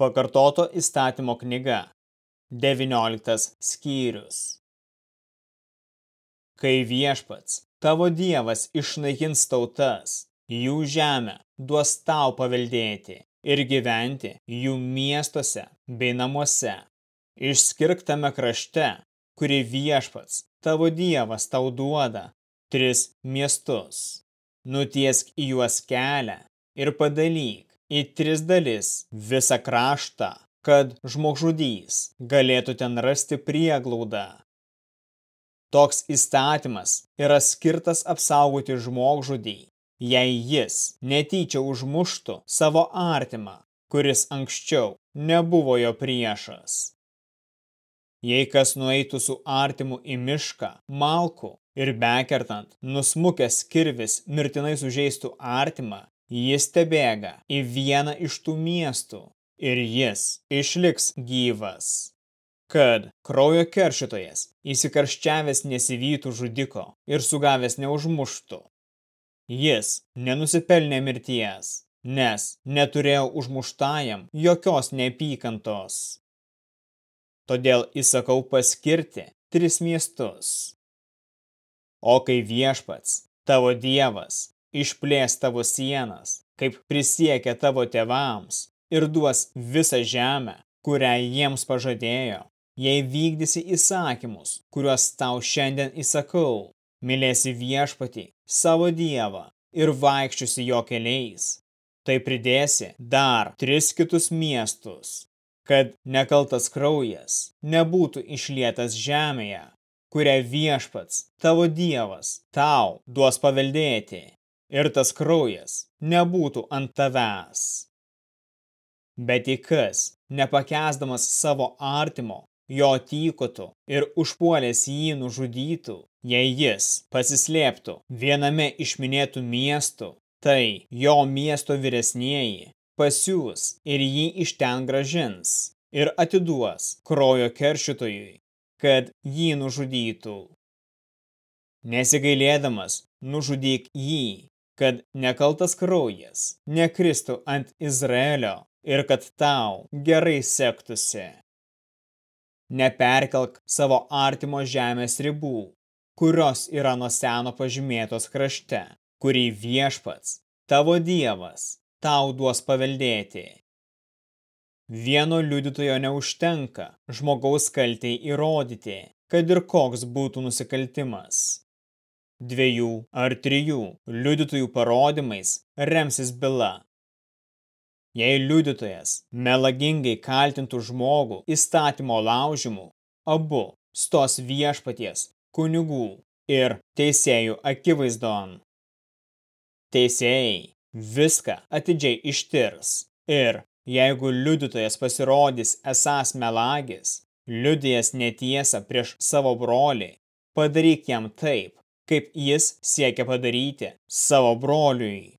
Pakartoto įstatymo knyga, 19 skyrius. Kai viešpats, tavo dievas, išnaikins tautas, jų žemę duos tau paveldėti ir gyventi jų miestuose bei namuose. Išskirk tame krašte, kurį viešpats, tavo dievas tau duoda, tris miestus. Nutiesk į juos kelią ir padalyk į tris dalis visą kraštą, kad žmogžudys galėtų ten rasti prieglaudą. Toks įstatymas yra skirtas apsaugoti žmogžudį, jei jis netyčia užmuštų savo artimą, kuris anksčiau nebuvo jo priešas. Jei kas nueitų su artimu į mišką, malku ir bekertant, nusmukęs kirvis mirtinai sužeistų artimą, jis tebėga į vieną iš tų miestų ir jis išliks gyvas. Kad kraujo keršitojas įsikarščiavęs nesivytų žudiko ir sugavęs neužmuštų. Jis nenusipelnė mirties, nes neturėjo užmuštajam jokios neapykantos. Todėl įsakau paskirti tris miestus. O kai viešpats, tavo dievas, išplės tavo sienas, kaip prisiekė tavo tėvams, ir duos visą žemę, kurią jiems pažadėjo, jei vykdysi įsakymus, kuriuos tau šiandien įsakau, mylėsi viešpatį, savo dievą ir vaikščiusi jo keliais, tai pridėsi dar tris kitus miestus, kad nekaltas kraujas nebūtų išlietas žemėje, kurią viešpats, tavo dievas, tau duos paveldėti ir tas kraujas nebūtų ant tavęs. Bet į kas, nepakesdamas savo artimo, jo tykotų ir užpuolęs jį nužudytų, jei jis pasislėptų viename iš minėtų miestų, tai jo miesto vyresnieji pasiūs ir jį iš ten gražins ir atiduos krojo keršytojui, kad jį nužudytų. Nesigailėdamas, nužudyk jį kad nekaltas kraujas nekristų ant Izraelio ir kad tau gerai sektusi. Neperkelk savo artimo žemės ribų, kurios yra nuo seno pažymėtos krašte, kurį viešpats, tavo dievas, tau duos paveldėti. Vieno liudytojo neužtenka žmogaus kaltei įrodyti, kad ir koks būtų nusikaltimas dviejų ar trijų liudytojų parodymais remsis byla. Jei liudytojas melagingai kaltintų žmogų įstatymo laužimu, abu stos viešpaties, kunigų ir teisėjų akivaizdon. Teisėjai viską atidžiai ištirs ir jeigu liudytojas pasirodys esas melagis, liudijas netiesą prieš savo brolį, padaryk jam taip, kaip jis siekia padaryti savo broliui.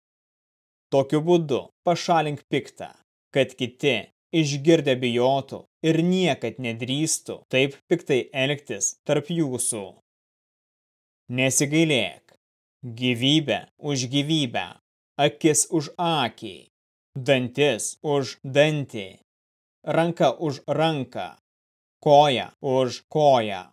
Tokiu būdu pašalink piktą, kad kiti išgirdę bijotų ir niekad nedrįstų taip piktai elgtis tarp jūsų. Nesigailėk, gyvybę už gyvybę, akis už akį, dantis už dantį, ranka už ranką, koja už koją.